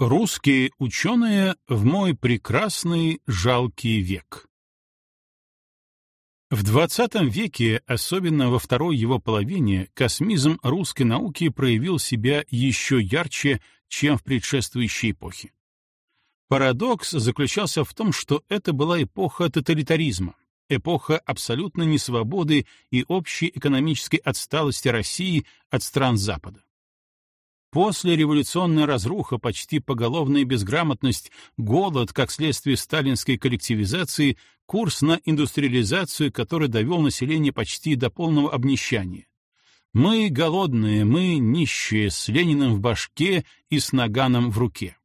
Русские ученые в мой прекрасный жалкий век. В XX веке, особенно во второй его половине, космизм русской науки проявил себя еще ярче, чем в предшествующей эпохе. Парадокс заключался в том, что это была эпоха тоталитаризма, эпоха абсолютной несвободы и общей экономической отсталости России от стран Запада. После революционная разруха, почти поголовная безграмотность, голод как следствие сталинской коллективизации, курс на индустриализацию, который довел население почти до полного обнищания. Мы голодные, мы нищие, с Лениным в башке и с наганом в руке.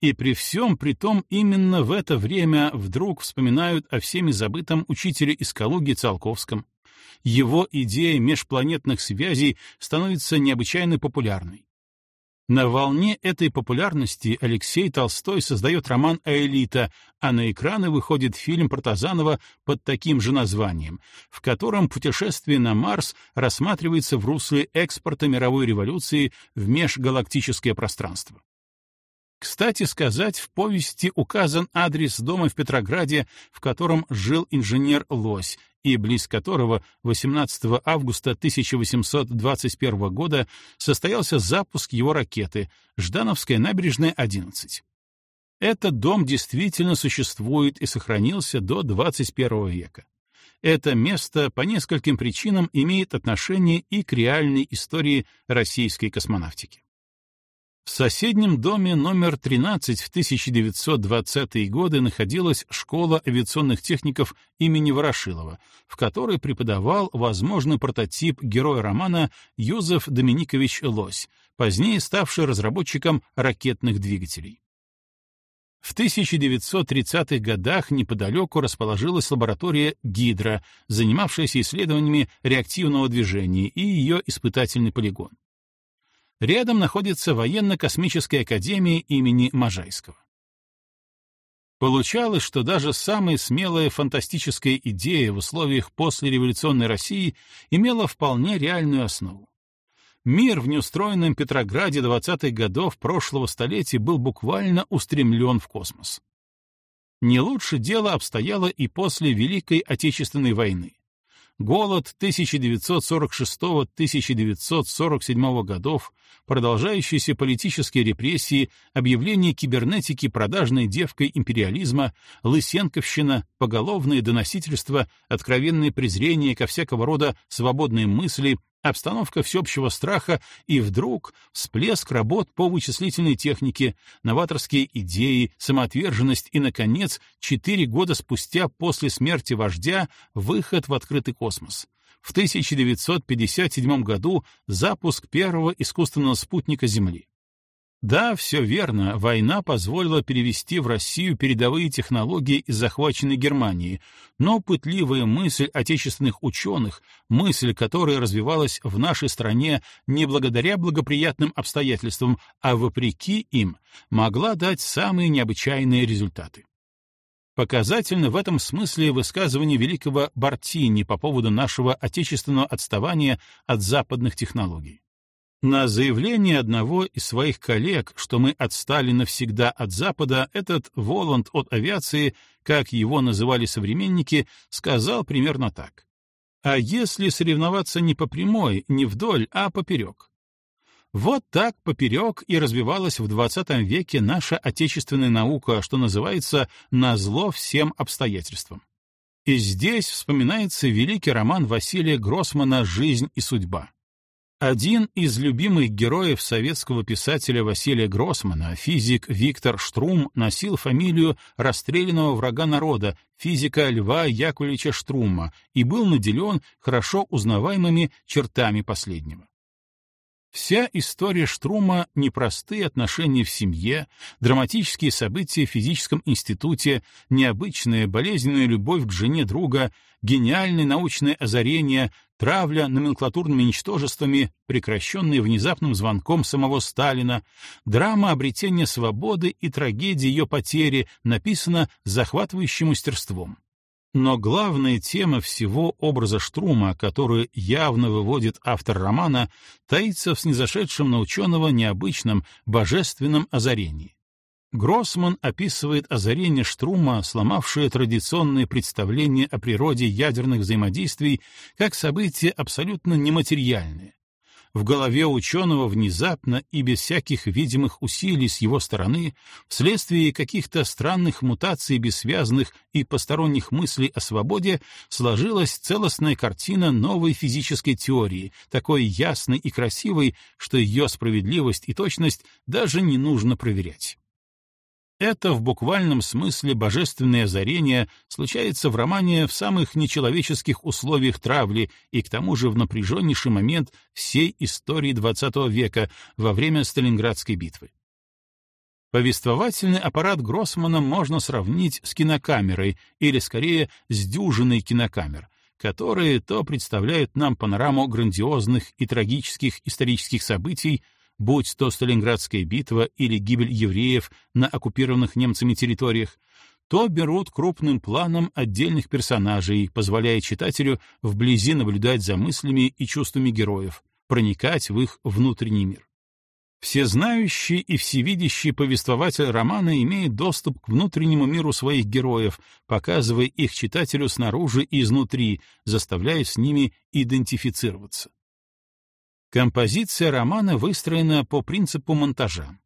И при всем при том именно в это время вдруг вспоминают о всеми забытом учителе из Калуги Циолковском. Его идея межпланетных связей становится необычайно популярной. На волне этой популярности Алексей Толстой создает роман «Аэлита», а на экраны выходит фильм Протазанова под таким же названием, в котором путешествие на Марс рассматривается в русле экспорта мировой революции в межгалактическое пространство. Кстати сказать, в повести указан адрес дома в Петрограде, в котором жил инженер Лось, и близ которого 18 августа 1821 года состоялся запуск его ракеты «Ждановская набережная, 11». Этот дом действительно существует и сохранился до 21 века. Это место по нескольким причинам имеет отношение и к реальной истории российской космонавтики. В соседнем доме номер 13 в 1920-е годы находилась школа авиационных техников имени Ворошилова, в которой преподавал возможный прототип героя романа Юзеф Доминикович Лось, позднее ставший разработчиком ракетных двигателей. В 1930-х годах неподалеку расположилась лаборатория Гидра, занимавшаяся исследованиями реактивного движения и ее испытательный полигон. Рядом находится военно-космическая академия имени Можайского. Получалось, что даже самая смелая фантастическая идея в условиях послереволюционной России имела вполне реальную основу. Мир в неустроенном Петрограде 20-х годов прошлого столетия был буквально устремлен в космос. Не лучше дело обстояло и после Великой Отечественной войны голод 1946-1947 годов, продолжающиеся политические репрессии, объявление кибернетики продажной девкой империализма, лысенковщина, поголовное доносительство, откровенное презрение ко всякого рода свободной мысли, обстановка всеобщего страха и вдруг всплеск работ по вычислительной технике, новаторские идеи, самоотверженность и, наконец, четыре года спустя после смерти вождя выход в открытый космос. В 1957 году запуск первого искусственного спутника Земли. Да, все верно, война позволила перевести в Россию передовые технологии из захваченной Германии, но пытливая мысль отечественных ученых, мысль, которая развивалась в нашей стране не благодаря благоприятным обстоятельствам, а вопреки им, могла дать самые необычайные результаты. Показательно в этом смысле высказывание великого Бартини по поводу нашего отечественного отставания от западных технологий. На заявление одного из своих коллег, что мы отстали навсегда от Запада, этот Воланд от авиации, как его называли современники, сказал примерно так. А если соревноваться не по прямой, не вдоль, а поперек? Вот так поперек и развивалась в XX веке наша отечественная наука, что называется «назло всем обстоятельствам». И здесь вспоминается великий роман Василия Гроссмана «Жизнь и судьба». Один из любимых героев советского писателя Василия Гроссмана, физик Виктор Штрум, носил фамилию расстрелянного врага народа, физика Льва Яковлевича Штрума, и был наделен хорошо узнаваемыми чертами последнего. Вся история Штрума — непростые отношения в семье, драматические события в физическом институте, необычная болезненная любовь к жене друга, гениальное научное озарение, травля номенклатурными ничтожествами, прекращенная внезапным звонком самого Сталина, драма обретения свободы и трагедия ее потери написана захватывающим мастерством. Но главная тема всего образа Штрума, которую явно выводит автор романа, таится в снизошедшем на ученого необычном, божественном озарении. Гроссман описывает озарение Штрума, сломавшее традиционные представления о природе ядерных взаимодействий, как событие абсолютно нематериальное, в голове ученого внезапно и без всяких видимых усилий с его стороны, вследствие каких-то странных мутаций бессвязных и посторонних мыслей о свободе, сложилась целостная картина новой физической теории, такой ясной и красивой, что ее справедливость и точность даже не нужно проверять. Это в буквальном смысле божественное озарение случается в романе в самых нечеловеческих условиях травли и к тому же в напряженнейший момент всей истории XX века во время Сталинградской битвы. Повествовательный аппарат Гроссмана можно сравнить с кинокамерой, или скорее с дюжиной кинокамер, которые то представляют нам панораму грандиозных и трагических исторических событий, будь то Сталинградская битва или гибель евреев на оккупированных немцами территориях, то берут крупным планом отдельных персонажей, позволяя читателю вблизи наблюдать за мыслями и чувствами героев, проникать в их внутренний мир. Всезнающий и всевидящий повествователь романа имеет доступ к внутреннему миру своих героев, показывая их читателю снаружи и изнутри, заставляя с ними идентифицироваться. Композиция романа выстроена по принципу монтажа.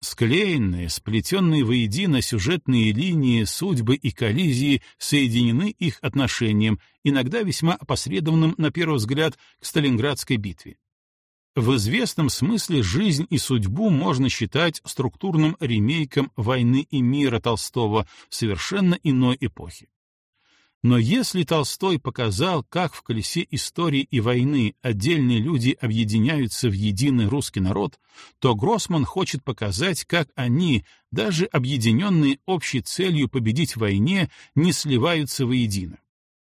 Склеенные, сплетенные воедино сюжетные линии, судьбы и коллизии соединены их отношением, иногда весьма опосредованным, на первый взгляд, к Сталинградской битве. В известном смысле жизнь и судьбу можно считать структурным ремейком «Войны и мира» Толстого совершенно иной эпохе. Но если Толстой показал, как в колесе истории и войны отдельные люди объединяются в единый русский народ, то Гроссман хочет показать, как они, даже объединенные общей целью победить в войне, не сливаются воедино.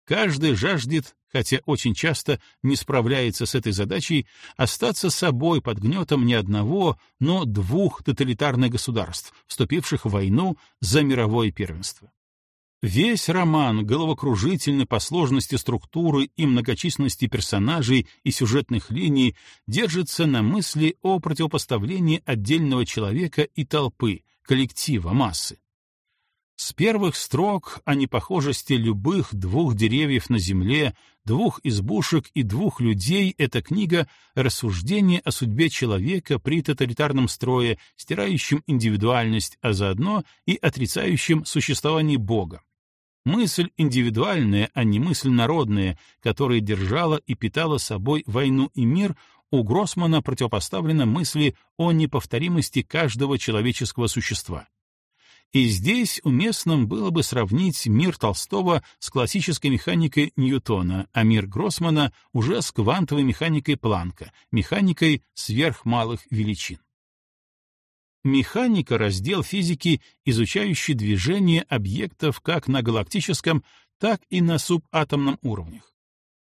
Каждый жаждет, хотя очень часто не справляется с этой задачей, остаться собой под гнетом не одного, но двух тоталитарных государств, вступивших в войну за мировое первенство. Весь роман, головокружительный по сложности структуры и многочисленности персонажей и сюжетных линий, держится на мысли о противопоставлении отдельного человека и толпы, коллектива, массы. С первых строк о непохожести любых двух деревьев на земле, двух избушек и двух людей эта книга — рассуждение о судьбе человека при тоталитарном строе, стирающем индивидуальность, а заодно и отрицающем существование Бога Мысль индивидуальная, а не мысль народная, которая держала и питала собой войну и мир, у Гроссмана противопоставлена мысли о неповторимости каждого человеческого существа. И здесь уместным было бы сравнить мир Толстого с классической механикой Ньютона, а мир Гроссмана уже с квантовой механикой Планка, механикой сверхмалых величин. Механика — раздел физики, изучающий движение объектов как на галактическом, так и на субатомном уровнях.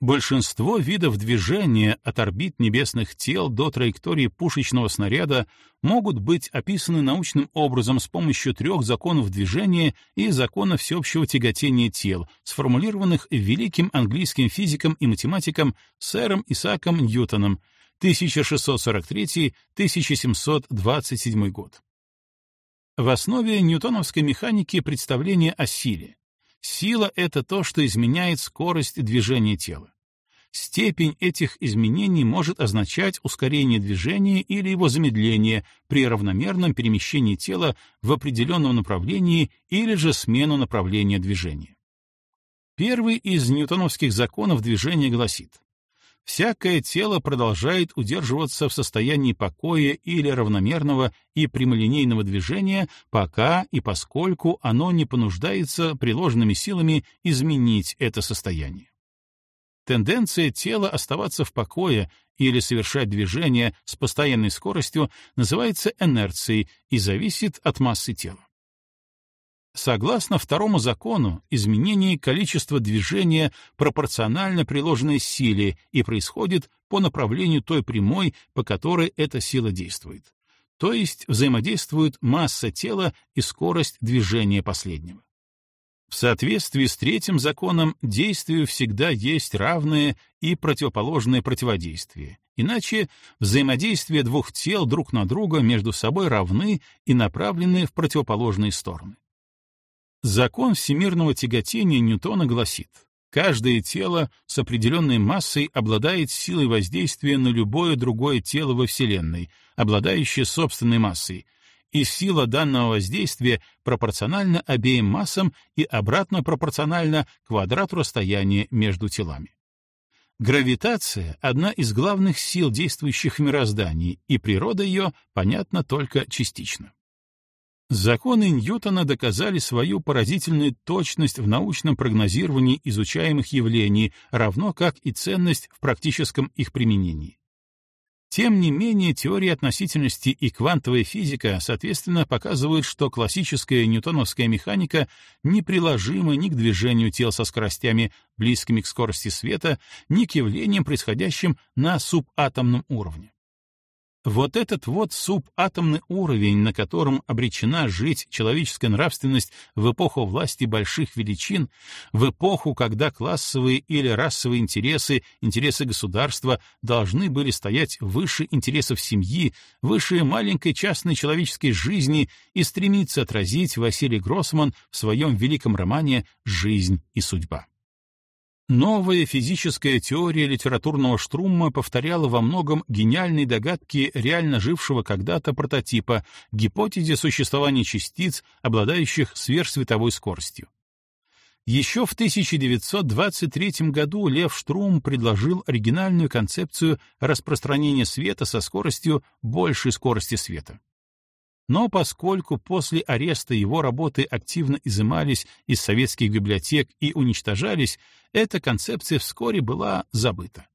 Большинство видов движения от орбит небесных тел до траектории пушечного снаряда могут быть описаны научным образом с помощью трех законов движения и закона всеобщего тяготения тел, сформулированных великим английским физиком и математиком сэром Исааком Ньютоном 1643-1727 год. В основе ньютоновской механики представление о силе. Сила — это то, что изменяет скорость движения тела. Степень этих изменений может означать ускорение движения или его замедление при равномерном перемещении тела в определенном направлении или же смену направления движения. Первый из ньютоновских законов движения гласит всякое тело продолжает удерживаться в состоянии покоя или равномерного и прямолинейного движения, пока и поскольку оно не понуждается приложенными силами изменить это состояние. Тенденция тела оставаться в покое или совершать движение с постоянной скоростью называется инерцией и зависит от массы тела. Согласно второму закону, изменение количества движения пропорционально приложенной силе и происходит по направлению той прямой, по которой эта сила действует. То есть взаимодействуют масса тела и скорость движения последнего. В соответствии с третьим законом действию всегда есть равное и противоположное противодействие, иначе взаимодействие двух тел друг на друга между собой равны и направлены в противоположные стороны. Закон всемирного тяготения Ньютона гласит, каждое тело с определенной массой обладает силой воздействия на любое другое тело во Вселенной, обладающее собственной массой, и сила данного воздействия пропорциональна обеим массам и обратно пропорциональна квадрату расстояния между телами. Гравитация — одна из главных сил, действующих в мироздании, и природа ее понятна только частично. Законы Ньютона доказали свою поразительную точность в научном прогнозировании изучаемых явлений, равно как и ценность в практическом их применении. Тем не менее, теория относительности и квантовая физика, соответственно, показывают, что классическая ньютоновская механика неприложима ни к движению тел со скоростями, близкими к скорости света, ни к явлениям, происходящим на субатомном уровне. Вот этот вот субатомный уровень, на котором обречена жить человеческая нравственность в эпоху власти больших величин, в эпоху, когда классовые или расовые интересы, интересы государства должны были стоять выше интересов семьи, выше маленькой частной человеческой жизни и стремиться отразить Василий Гроссман в своем великом романе «Жизнь и судьба». Новая физическая теория литературного Штрумма повторяла во многом гениальные догадки реально жившего когда-то прототипа, гипотезе существования частиц, обладающих сверхсветовой скоростью. Еще в 1923 году Лев Штрум предложил оригинальную концепцию распространения света со скоростью большей скорости света. Но поскольку после ареста его работы активно изымались из советских библиотек и уничтожались, эта концепция вскоре была забыта.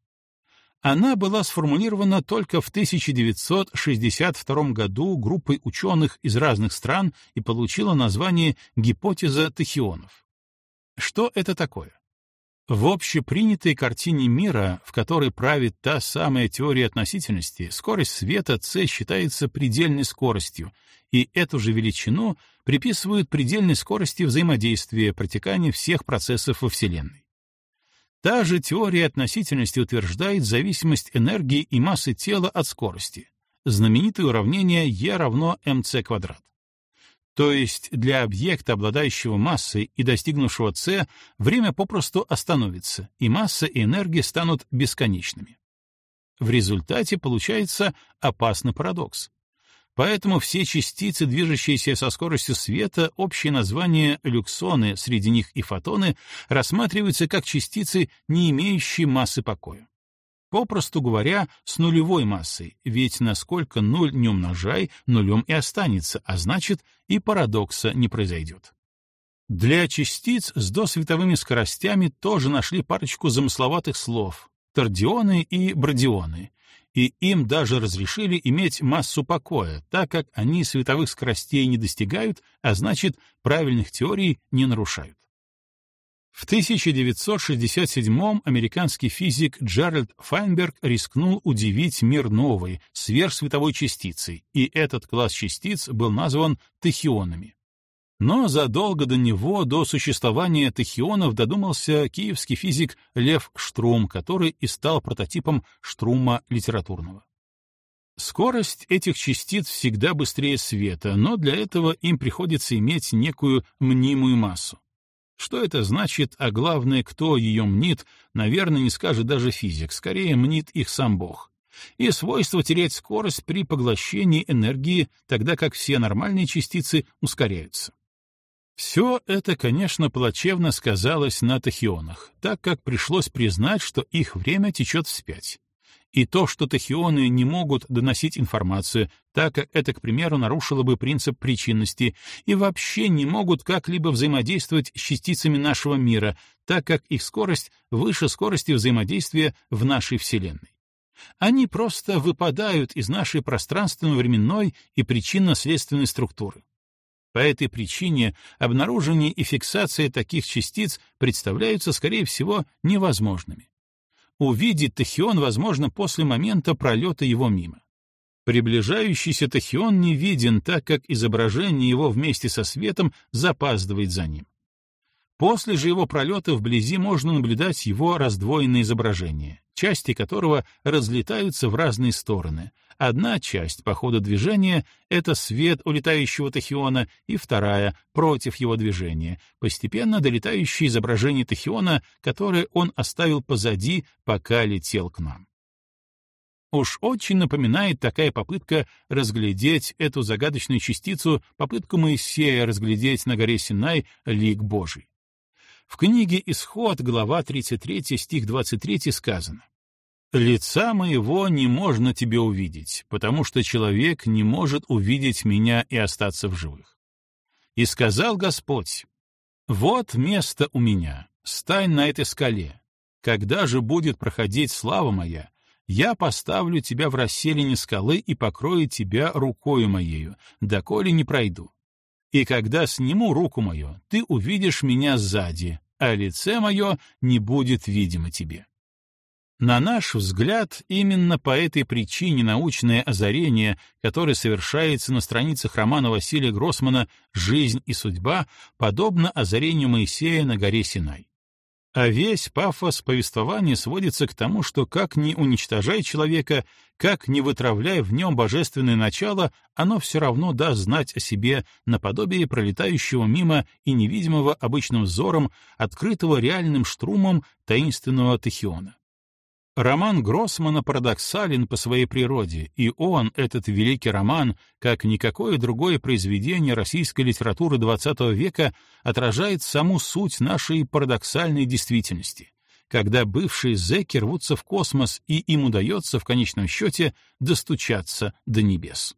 Она была сформулирована только в 1962 году группой ученых из разных стран и получила название «гипотеза тахионов». Что это такое? В общепринятой картине мира, в которой правит та самая теория относительности, скорость света c считается предельной скоростью, и эту же величину приписывают предельной скорости взаимодействия, протекания всех процессов во Вселенной. Та же теория относительности утверждает зависимость энергии и массы тела от скорости. Знаменитое уравнение E равно mc квадрат. То есть для объекта, обладающего массой и достигнувшего c, время попросту остановится, и масса и энергия станут бесконечными. В результате получается опасный парадокс. Поэтому все частицы, движущиеся со скоростью света, общее название люксоны, среди них и фотоны, рассматриваются как частицы, не имеющие массы покоя. Попросту говоря, с нулевой массой, ведь насколько нуль не умножай, нулем и останется, а значит, и парадокса не произойдет. Для частиц с досветовыми скоростями тоже нашли парочку замысловатых слов — тордионы и бродионы, и им даже разрешили иметь массу покоя, так как они световых скоростей не достигают, а значит, правильных теорий не нарушают. В 1967-м американский физик Джеральд Файнберг рискнул удивить мир новой, сверхсветовой частицей, и этот класс частиц был назван тахионами. Но задолго до него, до существования тахионов, додумался киевский физик Лев Штрум, который и стал прототипом Штрума литературного. Скорость этих частиц всегда быстрее света, но для этого им приходится иметь некую мнимую массу. Что это значит, а главное, кто ее мнит, наверное, не скажет даже физик, скорее мнит их сам Бог. И свойство терять скорость при поглощении энергии, тогда как все нормальные частицы ускоряются. Все это, конечно, плачевно сказалось на тахионах, так как пришлось признать, что их время течет вспять и то, что тахионы не могут доносить информацию, так как это, к примеру, нарушило бы принцип причинности, и вообще не могут как-либо взаимодействовать с частицами нашего мира, так как их скорость выше скорости взаимодействия в нашей Вселенной. Они просто выпадают из нашей пространственно-временной и причинно-следственной структуры. По этой причине обнаружение и фиксация таких частиц представляются, скорее всего, невозможными. Увидеть тахион возможно после момента пролета его мимо. Приближающийся тахион не виден, так как изображение его вместе со светом запаздывает за ним. После же его пролета вблизи можно наблюдать его раздвоенное изображение, части которого разлетаются в разные стороны. Одна часть по ходу движения — это свет улетающего тахиона, и вторая — против его движения, постепенно долетающее изображение тахиона, которое он оставил позади, пока летел к нам. Уж очень напоминает такая попытка разглядеть эту загадочную частицу, попытку Моисея разглядеть на горе Синай лик Божий. В книге «Исход», глава 33, стих 23 сказано «Лица моего не можно тебе увидеть, потому что человек не может увидеть меня и остаться в живых». И сказал Господь, «Вот место у меня, стань на этой скале. Когда же будет проходить слава моя, я поставлю тебя в расселине скалы и покрою тебя рукою моею, доколе не пройду. И когда сниму руку мою, ты увидишь меня сзади, а лице мое не будет видимо тебе. На наш взгляд, именно по этой причине научное озарение, которое совершается на страницах романа Василия Гроссмана «Жизнь и судьба», подобно озарению Моисея на горе Синай. А весь пафос повествования сводится к тому, что как ни уничтожай человека, как ни вытравляй в нем божественное начало, оно все равно даст знать о себе наподобие пролетающего мимо и невидимого обычным взором, открытого реальным штрумом таинственного Тахиона. Роман Гроссмана парадоксален по своей природе, и он, этот великий роман, как никакое другое произведение российской литературы XX века, отражает саму суть нашей парадоксальной действительности, когда бывшие зэки рвутся в космос, и им удается в конечном счете достучаться до небес.